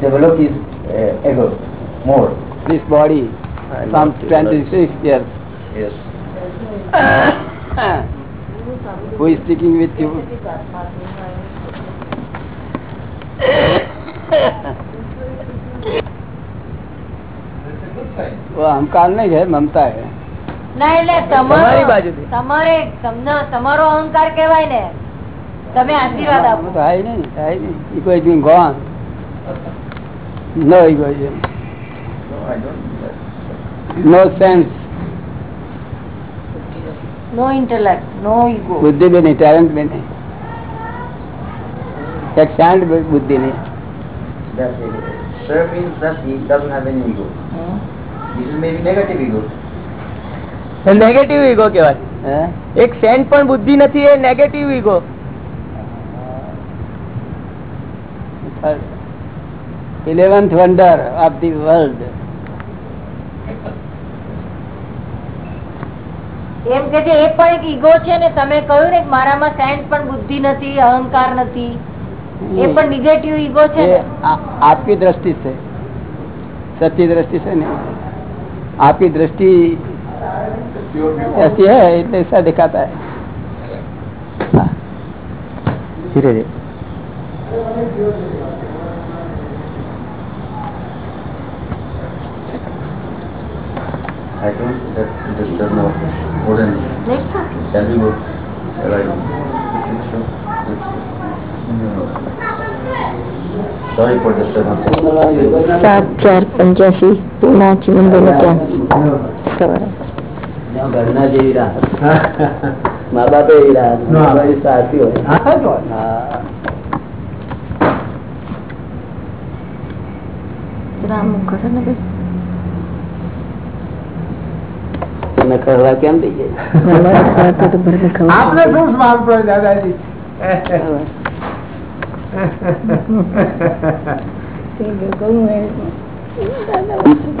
develop his uh, ego more. this body from 26 years. Yes. Who is speaking with you? वो अहंकार नहीं है ममता है ના એટલે તમારી તમારો બાજુથી. તમારે તમને તમારો અહંકાર કહેવાય ને તમે આશીર્વાદ આપો वो तो है ही नहीं है ही नहीं egoism gone no egoism No, I don't. no sense no intellect no ego बुद्धि भी नहीं टैलेंट भी नहीं एक शांत बुद्धि नहीं That ego. Sir means that he doesn't have any ego. This is maybe negative ego. Negative ego કહેવાય है? એક સેન્ટ પણ બુદ્ધિ નથી એ negative ego Eleventh wonder of the world એમ કે છે એ પણ એક ઈગો છે ને તમે કહ્યું ને કે મારામાં સેન્સ પણ બુદ્ધિ નથી અહંકાર નથી એ પણ નિગેટિવ ઈગો છે ये ને आ- आपकी दृष्टि से सच्ची दृष्टि से नहीं आपकी दृष्टि ऐसी है इसलिए ऐसा दिखाता है हाँ। धीरे धीरे I don't that understand more. More than Next time. can we go? Right. Sorry for disturbance. સાત ચાર પંચ્યાસી પૂના ચિમંદર ત્યાં સવારે ઘરના જેવી રાહત મા બાપ એવી રાહત સાચી હોય રામ કરે ને ભાઈ તને કેમ થઈ જાય? આપને શું સ્માર પડે દાદાજી?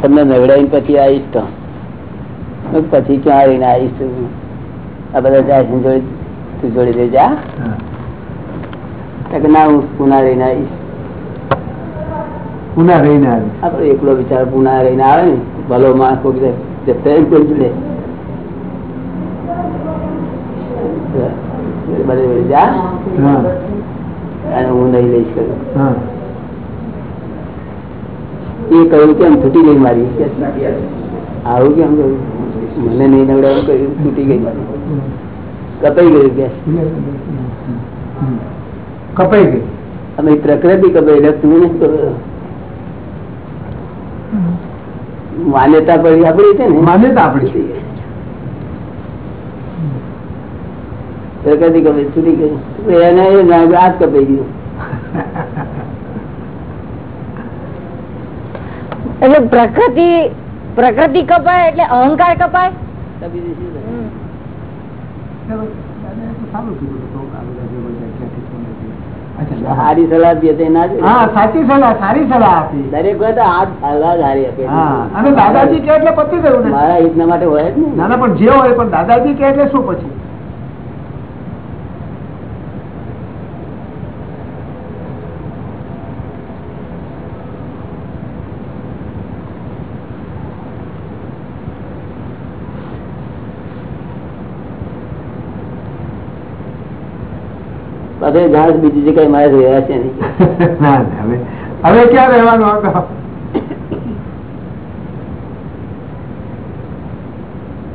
તમને નવડાવી પછી આવીશ તો પછી ક્યાં આવીને આવીશ તું આ બધા જાય છે જોડે તું જોડી દે જા. ના હું પુના રહીને આવીશ. પુના રહીને આવીશ આપડે એકલો વિચાર પુના રહીને આવે ને. ભલો માણસ કોઈ જતે કોઈ જોડે જા. અને હું નહીં લઈશ કહ્યું એ કહ્યું કેમ છૂટી ગઈ મારી. કે આવું કેમ કહ્યું? મને નહીં નવડાવું કહ્યું છૂટી ગઈ મારી. કપાઈ ગયું કે? કપાઈ ગઈ. અમે પ્રકૃતિ કપાઈ એટલે તું કપાયો. માન્યતા પડી આપડી છે ને? માન્યતા આપણી. પ્રકૃતિ કપાઈ છૂટી ગઈ. એને એ ના કપાઈ ગયું. એટલે પ્રકૃતિ પ્રકૃતિ કપાય એટલે અહંકાર કપાય? કપી સારું સલાહ ના હા સાચી સલાહ સારી સલાહ આપી. દરેક વખત આ સલાહ સારી આપે. હા અને દાદાજી કે એટલે પતી ગયું ને. મારા હિતના માટે હોય જ ને. ના ના પણ જે હોય પણ દાદાજી કે એટલે શું પછી? પાછળ ઘાસ બીજી જગ્યાએ મારે રહ્યા છે નહીં ના ના, હવે હવે ક્યાં રહેવાનો હતો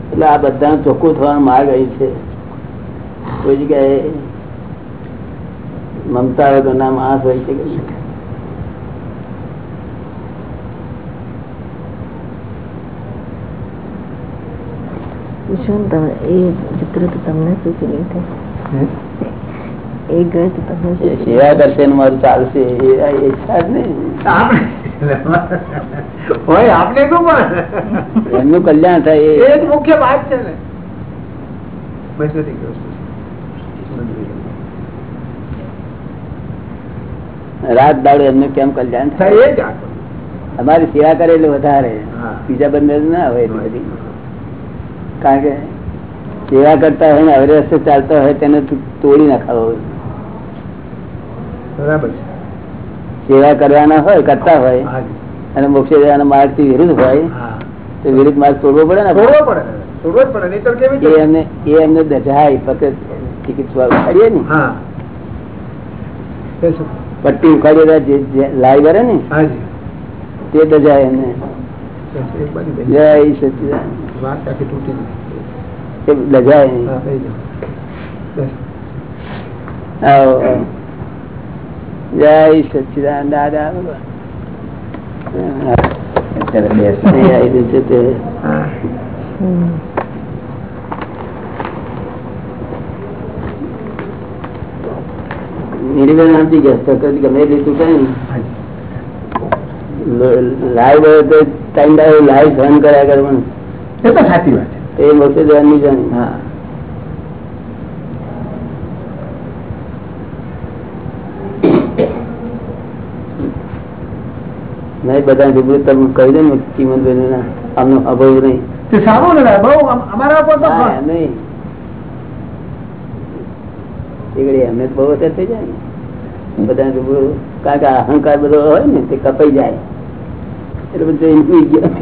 એટલે આ બધા ચોખ્ખું થવાનો માર્ગ અહીં છે. કોઈ જગ્યાએ મમતા વગરના માણસ હોય છે કે નહીં? પૂછો ને તમે એ ચિત્ર તો તમને શું ફિલિંગ સેવા કરશે મારું ચાલશે એ ઈચ્છા જ નહીં. આપણે શું પણ? એમનું કલ્યાણ થાય એ. મુખ્ય વાત છે ને. રાત દાડો એમનું કેમ કલ્યાણ થાય? થાય એ જ આગળ. અમારી સેવા કરે એટલે વધારે. બીજા બંને ના હોય એટલી બધી. કારણ કે સેવા કરતા હોય ને અવરે રસ્તે ચાલતા હોય તેને તોડી નાખાવો બરાબર સેવા કરવાના હોય કરતા હોય અને મોક્ષે જવાના માર્ગથી વિરુદ્ધ હોય તો વિરુદ્ધ માર્ગ તોડવો પડે ને છોડવો પડે. છોડવો પડે નહીંતર કેવી એ રીતે? એમને એ એમને દજાય ફક્ત ટિકિટ ઉખાડીએ ને. હા. પટ્ટી ઉખાડીએ જે- લાઈ ભરે ને તે દજાય એમને. જય સચિદાન વાત આખી તૂટી ગઈ. એ દજાય નહીં હા, થઈ ગયું. બસ. આવો, આવો. જય સચિદાન દાદા. નિર્ગણ સમજી ગયા તો ગમે તે તું કઈ. લાઈવ હોય તો ટાઈમ લાઈવ સહન કર્યા કરવાનું એ તો સાચી વાત એ મોક્ષે જવાની જાણી. હા. નહીં બધા રૂબરૂ તમે કહી દે ને ચીમનભાઈ ના આમનો અભાવ નહીં. તે સારું ને બહુ અમારા પર તો નહીં. એ એમને બહુ અસર થઈ જાય ને. બધા રૂબરૂ કારણ કે અહંકાર બધો હોય ને તે કપાઈ જાય. એટલે બધું ઇન્ક્રીઝ ગયા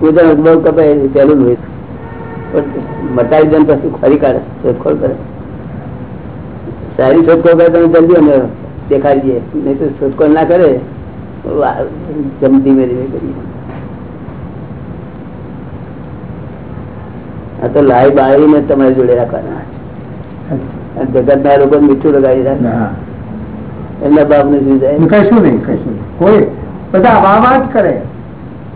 પોતાનો બહુ કપાય હોય પણ મટાડી દે પછી ખરી કાઢે શોધખોળ કરે. સારી શોધખોળ કરે તમે જલ્દી અમે દેખાડીએ નહીં તો શોધખોળ ના કરે ધીમે ધીમે કરીએ આ તો લાઈ બાળીને તમારી જોડે રાખવાના જગત ના લોકો મીઠું લગાવી રાખે. એમના બાપ ને શું જાય કશું નહીં. કશું કોઈ બધા વાહ જ કરે.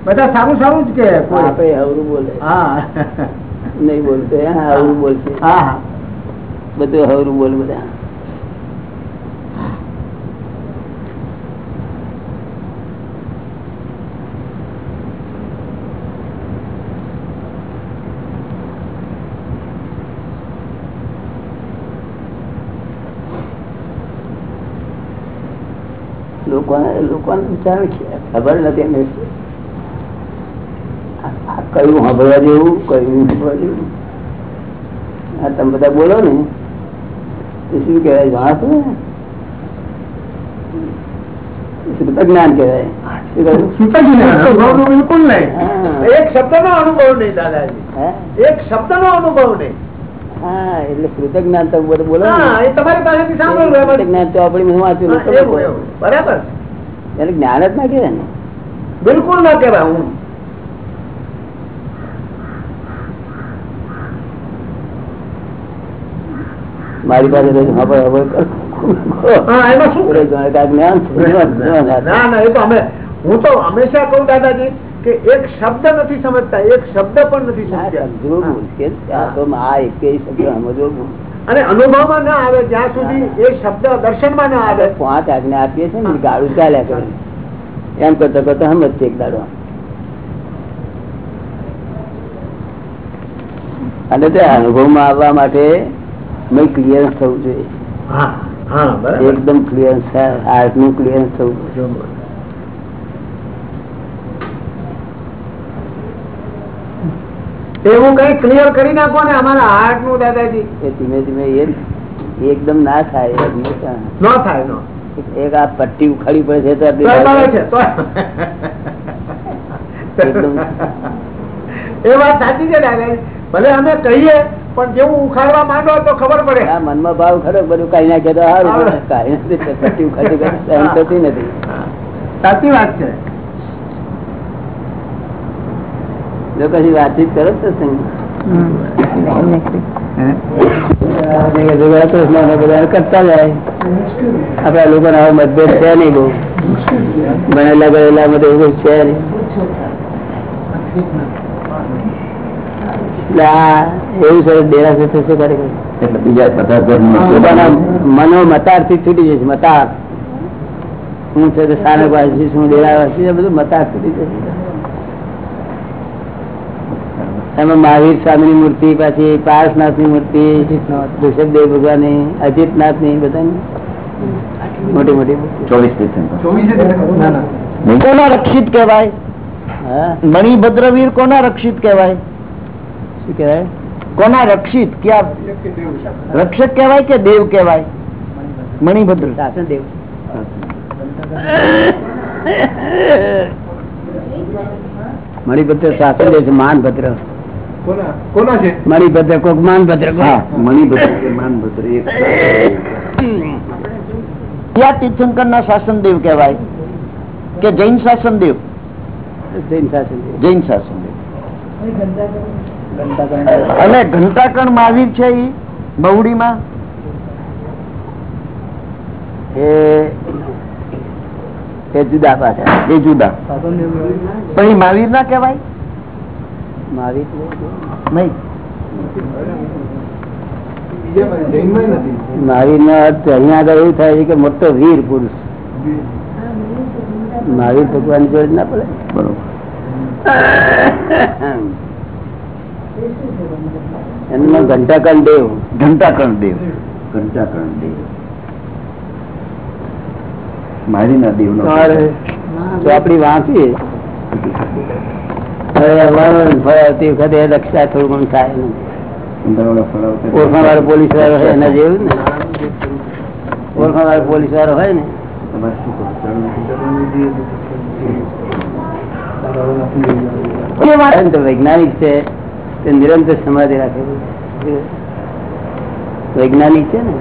બધા સારું સારું જ કે આપે હવરું બોલે. હા. નહીં બોલતો હા? હવરું બોલશે. હા બધું હવરું બોલ બધા. લોકોને લોકોને વિચાર ખબર નથી એમને. કયું સાંભળવા જેવું કયું સાંભળવા જેવું. આ તમે બધા બોલો ને. એ શું કહેવાય જાણો ને? જ્ઞાન કહેવાય. ને અનુભવનો બિલકુલ નહીં. એક શબ્દનો અનુભવ નહીં દાદાજી? એક શબ્દનો અનુભવ નહીં. હા એટલે શુદ્ધ જ્ઞાન તમે બોલો ને. એ તમારી પાસેથી સાંભળ્યું જ્ઞાન વાંચ્યું એવું. બરાબર. એને જ્ઞાન જ ના કહેવાય ને બિલકુલ ના કહેવાય હું મારી પાસે રોજ હબળ હબળ કરો. હા એમાં શું રોજ જાણે કાંઈક જ્ઞાન છે. ના ના એ તો અમે હું તો હંમેશા કહું દાદાજી કે એક શબ્દ નથી સમજતા એક શબ્દ પણ નથી આ સમજ્યા સમજવું મુશ્કેલ છે. આ તો આ એકેય શબ્દ સમજવું અને અનુભવમાં ના આવે જ્યાં સુધી એ શબ્દ દર્શનમાં ના આવે. પાંચ આજ્ઞા આપીએ છીએ ને ગાળું ચાલ્યા કરે? એમ કરતો કરતો સમજ છે એક દાડો. અને તે અનુભવમાં આવવા માટે મેં ક્લિયરન્સ થવું જોઈએ. એકદમ ક્લિયરન્સ હાર્ટનું ક્લિયરન્સ થવું જોઈએ. એવું કઈ ક્લિયર કરી નાખો ને અમારા હાર્ટનું દાદાજી. એ ધીમે ધીમે એ એકદમ ના થાય ન થાય નો. એક આ પટ્ટી ઉખાડી પડે છે તો. એકદમ. એ વાત સાચી છે દાદાજી. ભલે અમે કહીએ પણ જેવું ઉખાડવા માંડો તો ખબર પડે. આ મનમાં ભાવ ખરો બધું કઈ નાખે તો સારું કઈ નથી પટ્ટી ઉખાડી નથી. સાચી વાત છે. જો કશી વાતચીત કરો તો કરતા જાય. આપડા લોકો મતભેદ છે નહીં બહુ. ભણેલા ગયેલા બધું એવું છે નહીં. એવું સરસ થશે ખરેખર એટલે બીજા મનો મતારથી છૂટી જશે મતાર હું છે સારા સાનકવાસી છું છે બધું મતાર છૂટી જશે એમાં મહાવીર સ્વામી ની મૂર્તિ પાછી પારસનાથની મૂર્તિ ઋષભદેવ ભગવાનની અજીતનાથની બધાની. મોટી મોટી. ચોવીસ તીર્થંકર. ના ના. કોના રક્ષિત કહેવાય? મણિભદ્રવીર કોના રક્ષિત કહેવાય? શું કહેવાય? કોના રક્ષિત? ક્યાં? રક્ષક કહેવાય કે દેવ કહેવાય? મણિભદ્ર. શાસન દેવ મણિભદ્ર શાસન દેવ છે માનભદ્ર. કોના? કોના છે? મણિભદ્ર કોક માનભદ્ર હા મણિભદ્ર. કે માનભદ્ર એક તીર્થંકર ના શાસનદેવ કહેવાય કે જૈન શાસનદેવ? જૈન શાસન જૈન શાસનદેવ. અને ઘંટાકણ મહાવીર છે એ બહુડીમાં? એ એ જુદા પાછા એ જુદા. પણ એ મહાવીર ના કહેવાય? મહાવીર મહાવીર નો અર્થ અહીંયા આગળ એવું થાય છે કે મોટો વીર પુરુષ. મહાવીર ભગવાન જોડે ના પડે? બરોબર. એમનો ઘંટાકર્ણ દેવ. ઘંટાકર્ણ દેવ. ઘંટાકર્ણ દેવ. મારી ના દેવ નો આપડી વાંચીએ વળણ વખતે રક્ષા થોડું ઘણું થાય. ઓળખાણ વાળો પોલીસ વાળો હોય એના જેવું ને? ઓળખાણ વાળો પોલીસ વાળો હોય ને? તમારે શું કરવું? કારણ તો વૈજ્ઞાનિક છે. તે નિરંતર સમાધિ રાખે વૈજ્ઞાનિક છે ને?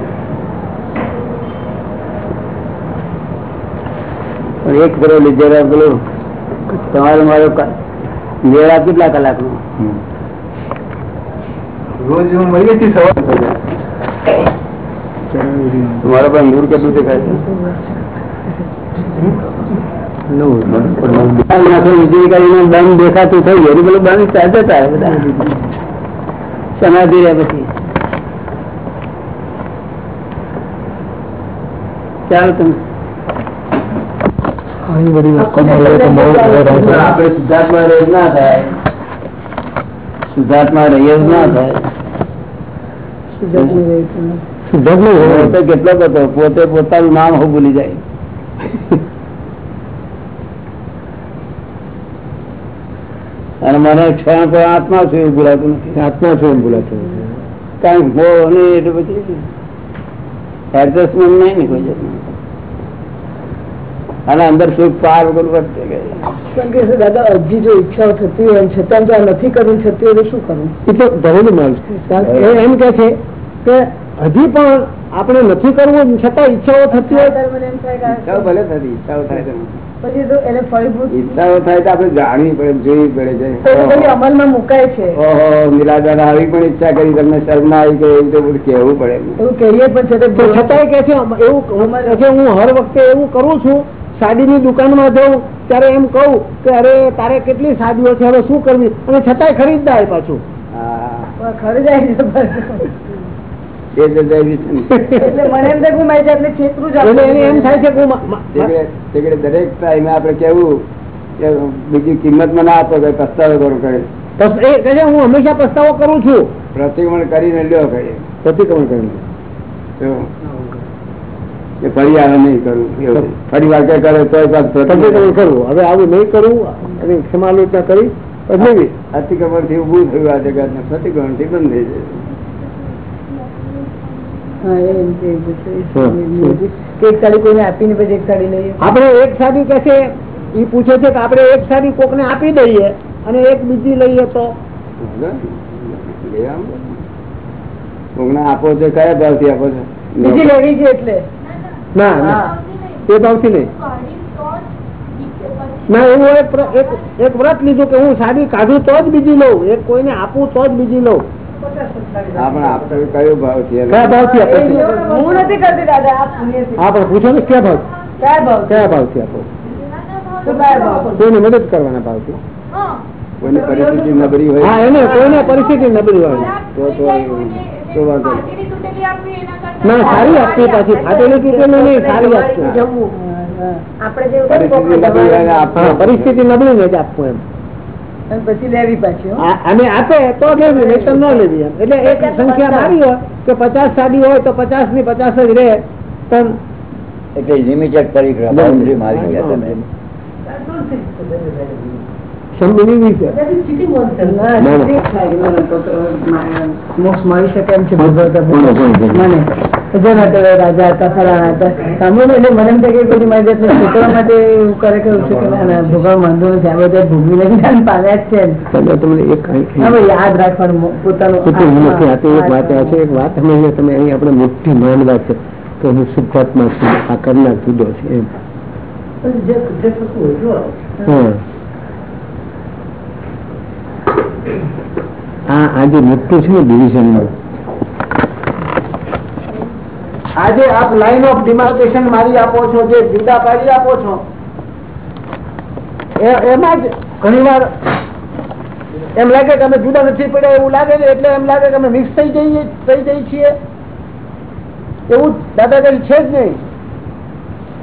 પણ એક કરો લીધેલા પેલું તમારો મારો ક- કેટલા કલાકનું રોજ હું મળીએ છીએ સવાર તમારા પણ નૂર કેટલું દેખાય છે? ચાલો કરીને બંધ દેખાતું થઈ ગયું પેલું બંધ થાય જતા રહે બધા સમાધિ રહે પછી ચાલો તમે આપણે શુદ્ધાત્મા રહે ના થાય શુદ્ધાત્મા રહીએ જ ના થાય પોતે કેટલો હતો પોતે પોતાનું નામ હું ભૂલી જાય અને મને ક્ષણ પર આત્મા છું એવું ભૂલાતું નથી આત્મા છું એમ ભૂલાતું કારણ કે મોહ નહીં એટલે પછી એડજસ્ટમેન્ટ નહીં ને કોઈ જાતનું. અને અંદર સુખ પાર વગર વર્તે દાદા અરજી જો ઈચ્છાઓ થતી હોય છતાં જો આ નથી કરવું છતી હોય શું કરવું એ તો ધરેલું છે. એમ કે છે કે હજી પણ આપણે નથી કરવું છતાં ઈચ્છાઓ થતી હોય. થાય કે ભલે થતી ઈચ્છાઓ થાય ઈચ્છાઓ તો આપણે જાણવી પડે જોવી પડે છે. અમલમાં મુકાય છે. ઓહો આવી પણ ઈચ્છા કરી તમને શરમ આવી કે એવું બધું કહેવું પડે. એવું કહીએ પણ છે તો છતાંય કે છે એવું હું હર વખતે એવું કરું છું સાડીની દુકાનમાં જાઉં ત્યારે એમ કહું કે અરે તારે કેટલી સાડીઓ છે હવે શું કરવી? અને છતાંય ખરીદદાય પાછું. મા- મા- દરેક ટાઈમે કેવું કે બીજી કિંમતમાં ના આપો પસ્તાવો કરો? કરે હું હંમેશા પસ્તાવો કરું છું. પ્રતિક્રમણ કરીને લ્યો કરે પ્રતિક્રમણ કરીને. તો કે ફરી આવે નહીં કરું ફરી વાર કઈ કરે તો પ્રતિક્રમણ કરવું હવે આવું નહીં કરવું અને ક્ષમાલોચના કરી પછી અતિક્રમણથી ઉભું થયું આ જગત ને પ્રતિક્રમણથી બંધ થઈ જાય. આપણે એક સાડી કે છે એ પૂછે છે કે આપણે એક સાડી કોક ને આપી દઈએ અને એક બીજી લઈએ તો? કોકને આપો છો કયા ભાવથી આપો છો? બીજી લેવી છે એટલે. ના ના. એ ભાવથી નહીં. ના એવું એક એક- વ્રત લીધું કે હું સાડી કાઢું તો જ બીજી લઉં. એક કોઈને આપું તો જ બીજી લઉં. આપણે ભાવ છે? આપો છો? હું નથી કરતી દાદા આપ પુણ્યથી. હા પણ પૂછો ને કયા ભાવ કયા ભાવ કયા ભાવથી આપો? કોઈને મદદ કરવાના ભાવથી કોઈની પરિસ્થિતિ નબળી હોય. હા એને કોઈને પરિસ્થિતિ નબળી હોય. તો તો તો વાંધો ના સારી આપવી પાછી. ફાટેલી તૂટેલી નહીં સારી આપવી. પરિસ્થિતિ નબળી ને જ આપવું એમ. પછી લેવી પાછી અને આપે તો લેવી નહીં તો ન લેવી એમ. એટલે એક સંખ્યા મારી હોય કે પચાસ સાડી હોય તો પચાસની પચાસ જ રહે પણ એટલે લિમિટેડ પરિક્રમા મારી ગયા તમે. શંભુની વીસ છે. ના, ના, ના. ઠીક થાય. ના, ના, તો તો મોક્ષ મળી શકે એમ છે ભગવત કોનો કોઈ છે? મને પ્રજા હતા રાજા હતા ફલાણા હતા. સાંભળ્યું એટલે મને એમ થાય કે કોઈ મારી જાતને છોકરા માટે એવું કરે કે છે કે ના ના ભગવાન વાંધો નથી આ બધા ભોગવીને જ્ઞાન પામ્યા જ છે તમને એક કઈ- યાદ રાખવાનું પોતાનું નથી આ તો એક વાત આ છે એક વાત અમે તમે અહીં આપણે મોટી મહાન વાત છે કે હું શુદ્ધાત્મા છું આ કરનાર જુદો છે એમ. જે જે હોય જો હા. આ આજે મોટું છે ને ડિવિઝનનું આજે આપ લાઈન ઓફ ડિમાર્કેશન મારી આપો છો જે જુદા પાડી આપો છો એમાં જ ઘણીવાર એમ લાગે કે અમે જુદા નથી પડ્યા એવું લાગે છે એટલે એમ લાગે કે અમે મિક્સ થઈ જઈએ થઈ જઈએ છીએ. એવું દાદાગીરી છે જ નહીં.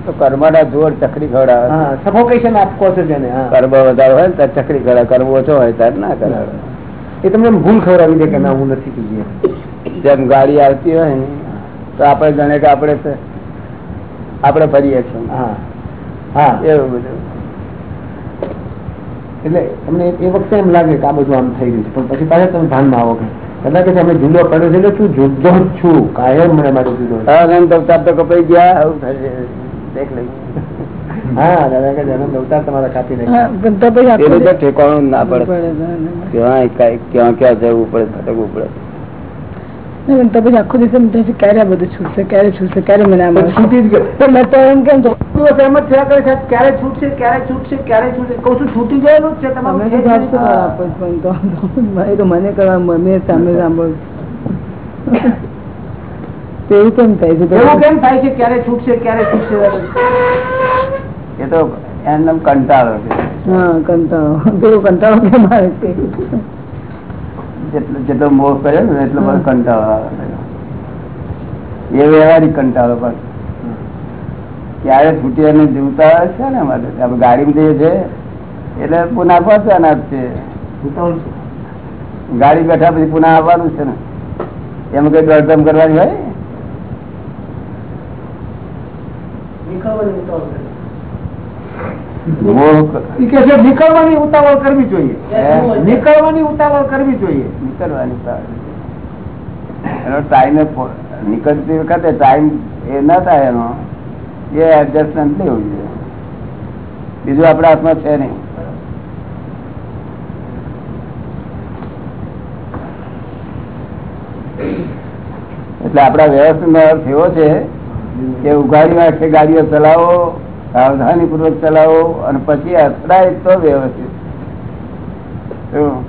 તો કર્મના જોર ચકડી ખવડાવે. સફોકેશન આપ કહો છો જેને હા. કર્મ વધારો હોય ને ત્યારે ખવડાવે. કર્મ ઓછો હોય ત્યારે ના કરાવે એ તમને ભૂલ ખવડાવી દે કે ના હું નથી પીએ જેમ ગાડી આવતી હોય ને તો આપણે જાણે કે આપણે આપણે ફરીએ છીએ. હા હા. એવું બધું. એટલે તમને એ વખતે એમ લાગે કે આ બધું આમ થઈ ગયું છે પણ પછી પાછા તમે ભાનમાં આવો કે કદાચ અમે જુદો પડ્યો છે એટલે શું જુદો જ છું? કાયમ મને મારું જુદો અનંત અવતાર તો કપાઈ ગયા આવું થશે દેખ લઈ હા દાદા કે જન્મ અવતાર તમારા કાપી નાખ્યા પણ તો ઠેકાણું ના પડે. ક્યાં ક્યાં ક્યાં જવું પડે ભટકવું પડે. તો પછી આખો દિવસ એમ થાય ક્યારે બધું છૂટશે ક્યારે છૂટશે ક્યારે મને આમ છૂટી જ ગયો. તો મેં તો એમ કેમ દિવસ એમ જ થયા કરે છે ક્યારે છૂટશે ક્યારે છૂટશે ક્યારે છૂટશે? કહું છું છૂટી ગયેલું છે તમારું તો મને કરવા મેં સામે સાંભળું. તો એવું કેમ થાય છે? એવું કેમ થાય છે? ક્યારે છૂટશે ક્યારે છૂટશે? એ તો એમને કંટાળો છે. હા કંટાળો. પેલો કંટાળો કેમ આવે છે? જેટલો જેટલો મોહ કર્યો ને એટલો બધો કંટાળો આવે એ વ્યવહારિક કંટાળો પણ. ક્યારે છૂટી અને જીવતા છે ને અમારે? આપણે ગાડીમાં જઈએ છે એટલે પુના પહોંચવાના છે. ગાડી બેઠા પછી પુના આવવાનું છે ને. એમાં કઈ દોડધામ કરવાની હોય? નીકળવાની ઉતાવળ કરવી. જોઈએ. નીકળવાની ઉતાવળ કરવી જોઈએ. નીકળવાની એનો ટાઈમ નીકળતી વખતે ટાઈમ એ ના થાય એનો. એ એડજસ્ટમેન્ટ લેવું જોઈએ. બીજું આપણા હાથમાં છે નહીં. એટલે આપણા વ્યવસ્થિત અર્થ એવો છે કે ઉઘાડી આંખે ગાડીઓ ચલાવો સાવધાની પૂર્વક ચલાવો, અને પછી અથડાય તો વ્યવસ્થિત. શું?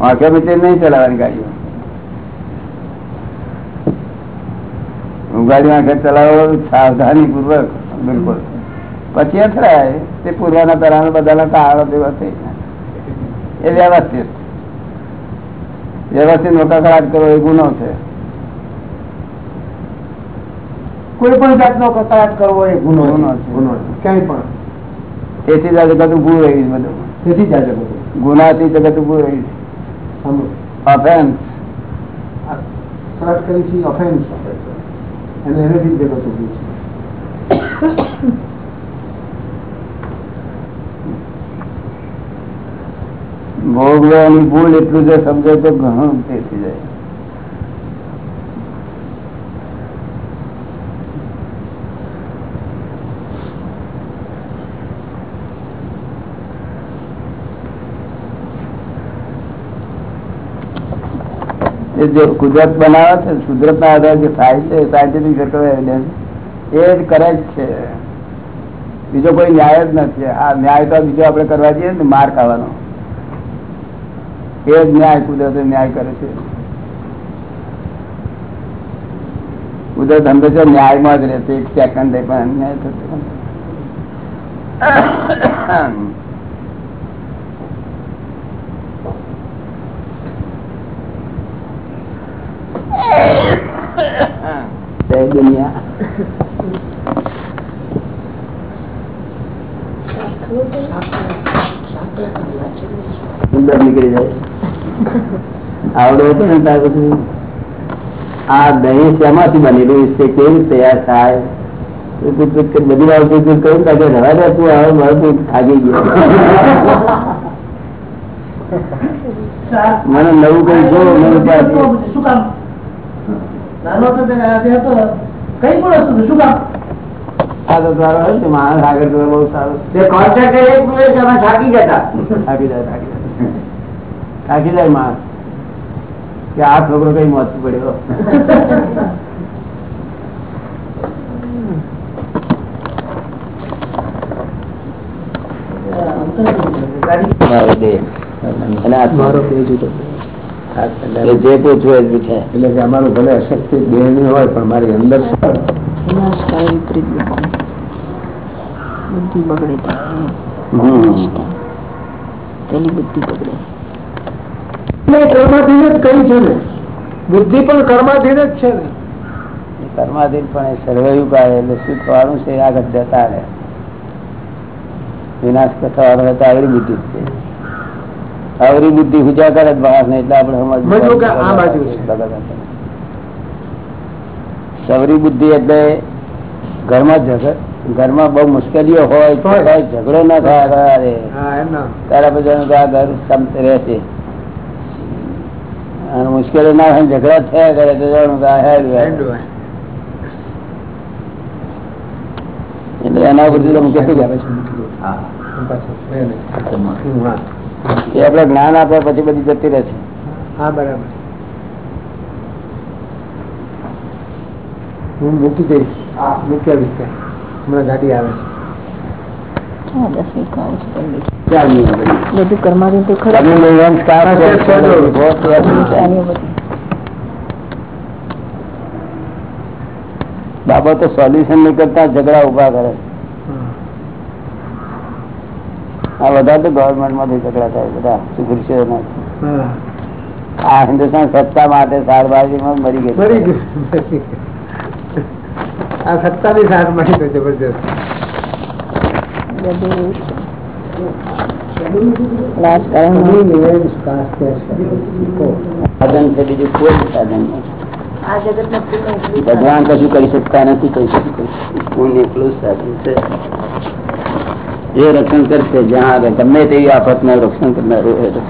પછી નહીં ચલાવવાની ગાડીઓ. ઉઘાડી આંખે ચલાવો સાવધાની પૂર્વક બિલકુલ. પછી અથડાય, તે પૂર્વના તરાના બધાના કાળો ભેગા થઈ એ વ્યવસ્થિત. વ્યવસ્થિત વકાકડાટ કરવો એ ગુનો છે. કોઈ પણ જાતનો કકળાટ કરવો એ ગુનો. ગુનો. ક્યાંય પણ. તેથી જ આ જગત ઉભું રહ્યું છે બધું. તેથી જ આજે બધું ગુનાથી જગત ઉભું રહી. ઓફેન્સ આ કરી છે ઓફેન્સ અને એનાથી જગત ઉભું છે. ભોગવાની ભૂલ એટલું જો સમજો તો ઘણું તેથી જાય એ કુદરત બનાવે છે કુદરત ના આધારે જે થાય છે સાયન્ટિફિક એ જ કરેક્ટ છે. બીજો કોઈ ન્યાય જ નથી. આ ન્યાય તો બીજો આપણે કરવા જઈએ ને, માર ખાવાનો. એ જ ન્યાય કુદરત ન્યાય કરે છે. કુદરત હંમેશા ન્યાયમાં જ રહેશે. એક સેકન્ડ પણ અન્યાય થતો નથી. જય દુનિયા સુંદર નીકળી જાય આવડે હતો ને ત્યાર પછી આ દહીં શેમાંથી બનેલું છે કેવી રીતે તૈયાર થાય એ પૂછપૂછ કરી બધી વાર પૂછપૂછ કર્યું કારણ કે રવા દે તું હવે મારું પેટ થાકી ગયો મને નવું કઈ જો નવું પાછું. શું કામ નાનો હતો ત્યારે આજે હતો કઈ પણ હતું શું કામ? આ તો દ્વારા હોય ને માણસ આગળ તો બહુ સારું. તે કોન્ટ્રાક્ટર એક મિનિટ તમે થાકી જતા. થાકી જાય થાકી જાય. થાકી જાય માણસ. કે આ છોકરો કઈ મોત પડ્યો. અને આત્મા. જે પૂછવું એ જ પૂછે એટલે કે અમારું ભલે અશક્તિ દેહ હોય પણ મારી અંદર બુદ્ધિ બુદ્ધિ બગડે ત્યારે હમ. નિષ્ઠા. પેલી બુદ્ધિ બગડે. કર્માધીન જ કઈ છે ને. બુદ્ધિ પણ કર્માધીન જ છે ને. એ કર્માધીન પણ એ સર્વૈવ કાળે એટલે શું થવાનું છે એ આગળ જતા રહે. વિનાશ થવાનો હોય તો આવરી બુદ્ધિ જ છે. આવરી બુદ્ધિ હુજા કરે જ માણસ ને એટલે આપણે. સવરી બુદ્ધિ એટલે ઘરમાં ઝઘડ ઘરમાં બહુ મુશ્કેલીઓ હોય ઝઘડો ના થાય અરે તારા આ ઘર રહેશે અને મુશ્કેલી ના થાય ઝઘડા થયા કરે તો જાણું એટલે એના. પાછું. એ નહીં. હમ, હા. એ આપડે જ્ઞાન આપે પછી બધી જતી રહે છે હા બરાબર. હું મૂકી દઈશ. મૂક્યા ત્યાં હમણાં ગાડી આવે છે. છે બધું. બધું તો ખરું. છો, છો. બાબતો સોલ્યુશન નહીં કરતા ઝઘડા ઊભા કરે. આ બધા તો ગવર્મેન્ટમાંથી ઝઘડા થાય બધા ખુરશીઓ આ હિન્દુસ્તાન સત્તા માટે શાકભાજીમાં મરી ગઈ. મરી ગયું આ સત્તાની સાથ મળી ગયો જબરજસ્ત. ભગવાન કશું કરી શકતા નથી કહી શું એકલું સાધન છે. એ રક્ષણ કરશે જ્યાં ગમે તેવી આફતનું રક્ષણ કરનારું તો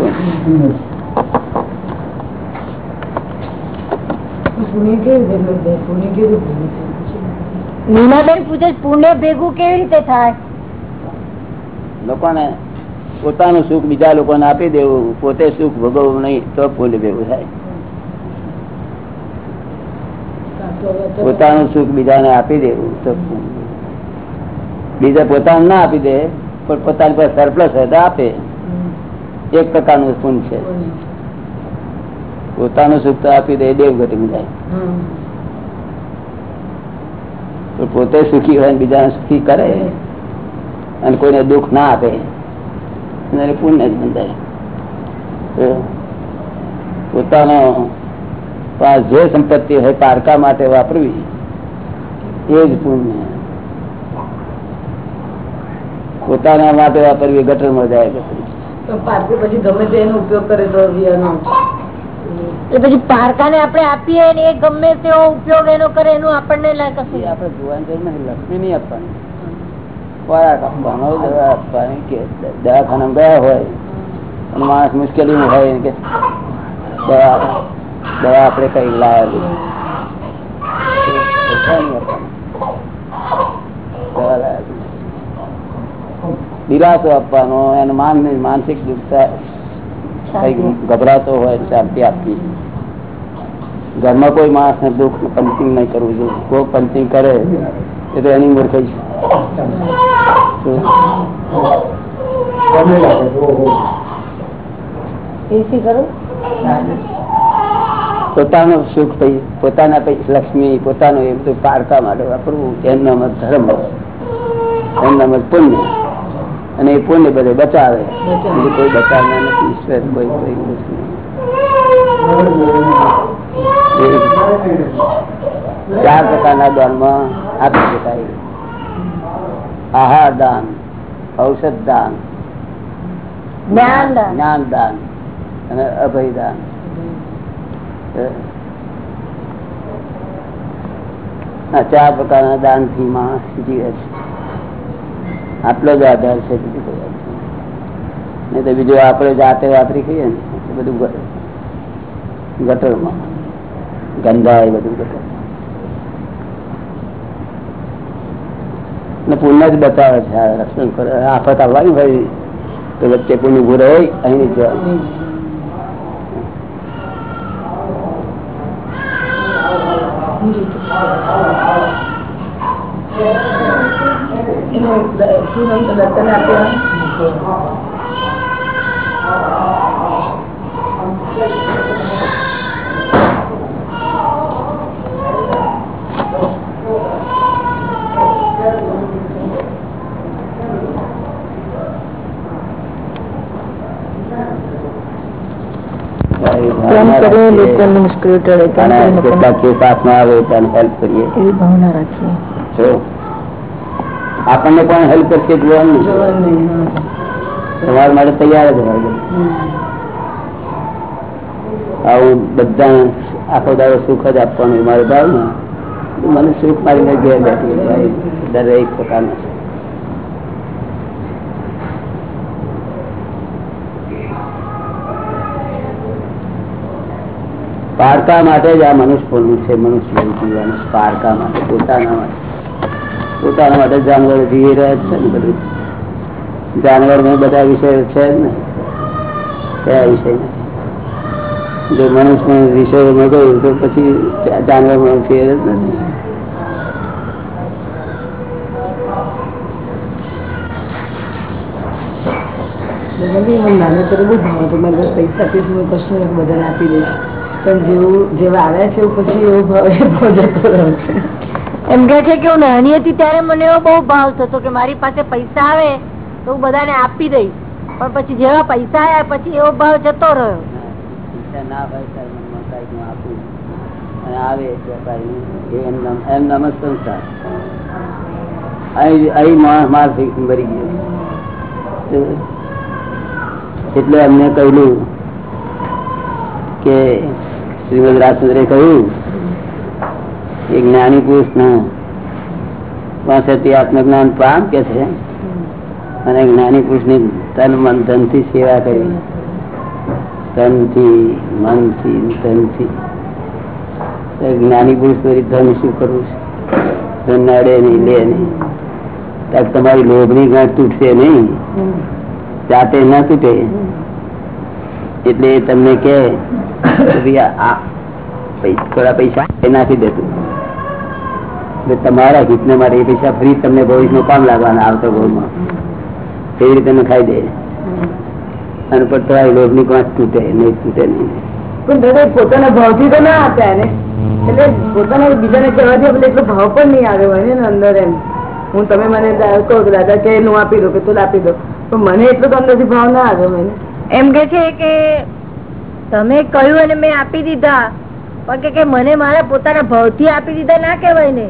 પૂછે પુણ્ય ભેગું કેવી રીતે થાય? લોકોને પોતાનું સુખ બીજા લોકોને આપી દેવું પોતે સુખ ભોગવવું નહીં તો પુણ્ય ભેગું થાય. પોતાનું સુખ બીજાને આપી દેવું તો પુણ્ય. બીજા પોતાને ના આપી દે પણ પોતાની પાસે સરપ્લસ હોય તો આપે. એક પ્રકારનું પુણ્ય છે. પોતાનું સુખ તો આપી દે દેવગતિ જાય. પોતે સુખી હોય બીજા બીજાને સુખી કરે અને કોઈને દુઃખ ના આપે એને પુણ્ય જ બંધાય તો પોતાનો જે સંપત્તિ હોય પારકા માટે વાપરવી એ જ પુણ્ય. પોતાના માટે વાપરવી ગટરમાં જાય ગટર પછી ગમે ઉપયોગ કરે તો એ પછી પારકાને આપણે આપીએ ને એ ગમે તેવો ઉપયોગ એનો કરે એનું આપણને ના આપણે જોવાની જરૂર નથી લક્ષ્મી નહીં આપવાની. ખોરાક આપવાનો દવા આપવાની કે દવાખાના ગયા હોય અને માણસ મુશ્કેલીમાં હોય કે દવા દવા આપણે કઈ લાવેલી દવા લાવેલી. દિલાસો આપવાનો એને માન માનસિક ગભરાતો હોય શાંતિ આપવી. ઘરમાં કોઈ માણસ ને દુઃખ પંચિંગ નહીં કરવું જોઈએ. કોઈ પંચિંગ કરે એ તો એની મૂર્ખાઈ પોતાનું સુખ થઈ પોતાના પૈસા લક્ષ્મી પોતાનું એ બધું પારકા માટે વાપરવું એમના મત ધર્મ. એમના મત પુણ્ય. અને એ પુણ્ય બધે બચાવે. કોઈ બચાવનાર નથી ઈશ્વર કોઈ કોઈ ચાર પ્રકારના દાનમાં આપી શકાય. આહાર દાન ઔષધ દાન જ્ઞાન દાન. જ્ઞાન દાન અને અભય દાન. આ ચાર પ્રકારના દાનથી માણસ જીવે છે. આટલો જ આધાર છે બીજું કોઈ નહીં તો બીજું આપણે જાતે વાપરી ખાઈએ ને, એ બધું ગટરમાં. ગંધા એ બધું ગટર ને પુણ્ય જ બતાવે છે રક્ષણ કરે, આફત આવવાની ભાઈ તો વચ્ચે પુણ્ય ગુરે હોય અહીં જ શું નામ છે? દત્તને આપ્યું? કેમ કરીને લોકોની મુશ્કેલી ટળે કેમ કરીને કેટલા કેસ હાથમાં આવે તેને હેલ્પ કરીએ. એવી ભાવના રાખીએ. જો આપણને કોણ હેલ્પ કરશે જોવાનું. તમારા માટે તૈયાર જ હોય આવું બધા આખો દાડો સુખ જ આપવાનું મારે ભાવ ને મને સુખ મારીને ઘેર બેઠી દરેક પ્રકારનું સુખ. પારકા માટે જ આ મનુષ્ય છે મનુષ્ય જીવન પારકા માટે પોતાના માટે પોતાના માટે જાનવર જીવી રહ્યા છે ને બધું. જાનવરમાં બધા વિષયો છે ને. કયા વિષય? જો મનુષ્ય વિષયોમાં ગયું તો પછી જાનવરમાં ફેર જ નથી. નાનો તો બહુ ભાવ હતો મારે પૈસા આપીશ, હું કશું નહીં, બધાને આપી દઈશ. પણ જેવું જેવા આવ્યા છે પછી એવું ભાવ એ ભાવ જતો રહ્યો છે. એમ કે છે કે હું નાની હતી ત્યારે મને એવો બહુ ભાવ થતો કે મારી પાસે પૈસા આવે તો હું બધાને આપી દઈશ. પણ પછી જેવા પૈસા આવ્યા પછી એવો ભાવ જતો રહ્યો. માર ગયો એટલે અમને કહ્યું કે શ્રીમદ રાજચંદ્રે કહ્યું કે જ્ઞાની પુરુષ ના પાસેથી આત્મજ્ઞાન પામ કે છે? અને જ્ઞાની પુરુષની તન મન ધનથી સેવા કરી. તનથી મનથી ધનથી જ્ઞાની પુરુષ વળી ધન શું કરવું છે? ધન અડે નહીં, લે નહીં. તમારી લોભની ગાંઠ તૂટશે નહીં. જાતે ના તૂટે. એટલે તમને કે થોડા પૈસા નાખી દેતું. તમારા હિતને માટે એ પૈસા ફ્રી તમને ભવિષ્યમાં કામ લાગવાના આવતો ભવિષ્યમાં એવી રીતે ખાઈ દે અને પણ તમારી લોભની ગાંઠ તૂટે નહીં તૂટે નહીં. પણ દાદા પોતાના ભાવથી તો ના આપ્યા ને એટલે પોતાના બીજાને કહેવાથી આપણે એટલો ભાવ પણ નહીં આવ્યો હોય ને અંદર એમ. હું તમે મને કહો કે દાદા કે હું આપી દો કે તું આપી દો. પણ મને એટલો તો અંદરથી ભાવ ના આવ્યો મને એમ કે છે કે તમે કહ્યું અને મેં આપી દીધા. પણ કે- કે મને મારા પોતાના ભાવથી આપી દીધા ના કહેવાય ને.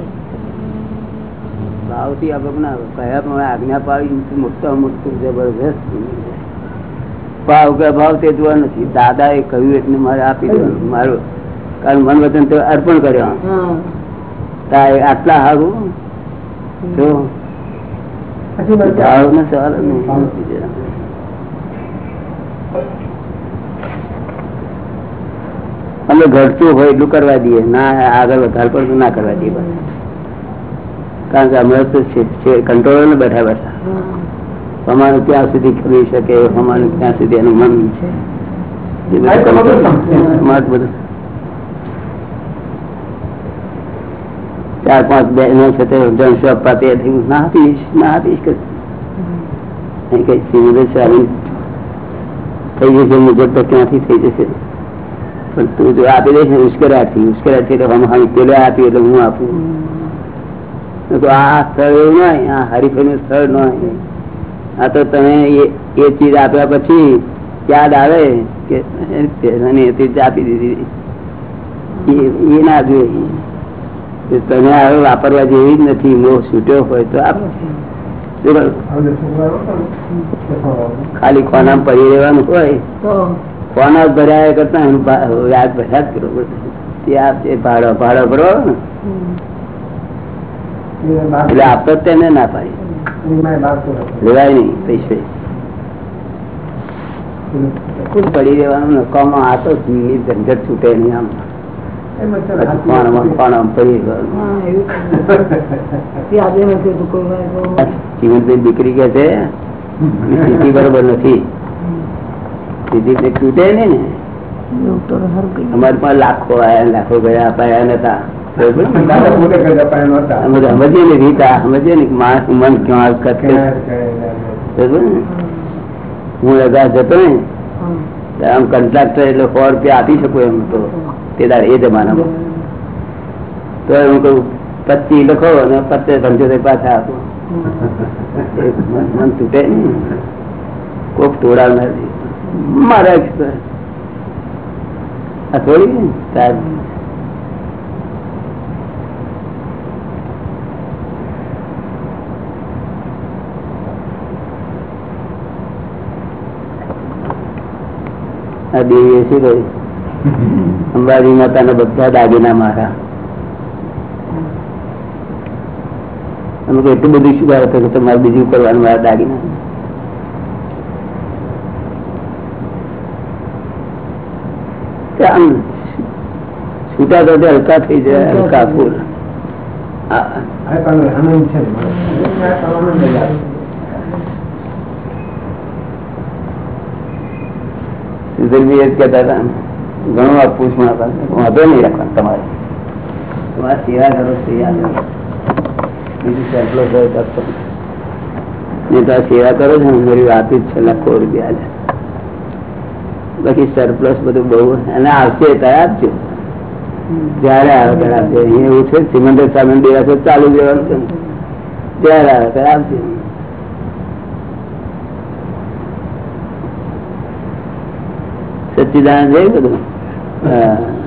ભાવથી આપણે ના કયા પણ આજ્ઞા પાડી મોટા મોટું જબરજસ્ત ભાવ કે ભાવ તે જોવા નથી. દાદા એ કહ્યું એટલે મારે આપી દેવાનું. મારું કારણ મન વચન તો અર્પણ કર્યો. આટલા સારું તો ભાવ ને સવાલ અમે ઘટતું હોય એટલું કરવા દઈએ. ના આગળ વધારે પડતું ના કરવા દઈએ બસ. કારણ કે અમે તો કંટ્રોલ ને બેઠા બેઠા. અમારું ક્યાં સુધી કરી શકે અમારું ક્યાં સુધી એનું મન છે. ચાર પાંચ બહેનો છે તે જણસો આપવા તે થયું ના આપીશ ના આપીશ કે કઈ સિવિલ ચાલી થઈ જશે મુજબ તો ક્યાંથી થઈ જશે? પણ તું જો આપી દઈશ ને ઉશ્કેરાથી ઉશ્કેરાથી એટલે હમ પેલો આપી એટલે હું આપું. કહ્યું, આ સ્થળ એવું નહીં આ હરીફાઈનું સ્થળ નહીં આ તો તમે એ- ચીજ આપ્યા પછી યાદ આવે કે પહેલાની તે આપી દીધી. એ- ના જોઈએ. તમે હવે વાપરવા જેવી જ નથી મોહ છૂટ્યો હોય તો આપ. ખાલી ખોનામાં પડી રહેવાનું હોય. કોના ભર્યા કરતા વ્યાજ ભર્યા જ કરવું પડે. તે આપશે ભાડો ભાડો ભરો. ને એટલે આપતો તેને ના પાડી. લેવાય નહીં પૈસે. પડી રહેવાનું? નકામો આ તો જીવની ઝંઝટ છૂટે નહીં આમ. દીકરી કે છે સ્થિતિ બરોબર નથી. સ્થિતિ છૂટે તૂટે નહીં ને. અમારે હર ગઈ અમારી પાસે લાખો આયા લાખો ગયા અપાયા નતા. સમજીએ ને રીત સમજીએ ને માણસ મન ક્યાં હું અગા જતો ને આમ કન્ટ્રાક્ટર એટલે સો રૂપિયા આપી શકું એમ તો તે દાડે એ જમાનામાં તો હું કહું પચીસ લખો અને પચીસ પંચોતેર પાછા આપો મન- તૂટે કોક તોડાવનાર મારા થોડી ને આ દેવીએ શું કહ્યું અંબાજી માતાના બધા દાગીના મારા અમે કહ્યું, એટલું બધું શું કરે કે તમારે બીજું કરવાનું મારા દાગીના છૂટા તો હલકા થઈ જાય હલકા ફૂલ આ આ કારણે આનંદ છે ને. આ કારણે આનંદ જ આવે. સુધીરભાઈ એ જ કહેતા હતા ઘણું આપવું છે વાંધો નહીં રાખવાનું તમારે. તમારે સેવા કરો સેવા બીજું આપો. નહીં તો સેવા કરો છો ને મારી વાત જ છે લાખો રૂપિયા છે. બાકી સરપ્લસ બધું બહુ અને આવશે ત્યારે આપજો જયારે આવે ત્યારે આપજો એવું છે. સિમંદર સામે દેવાસો ચાલુ દેવાનું છે. ત્યારે આવે ત્યારે આપજો સચ્ચિદાનંદ જોયું બધું. હા.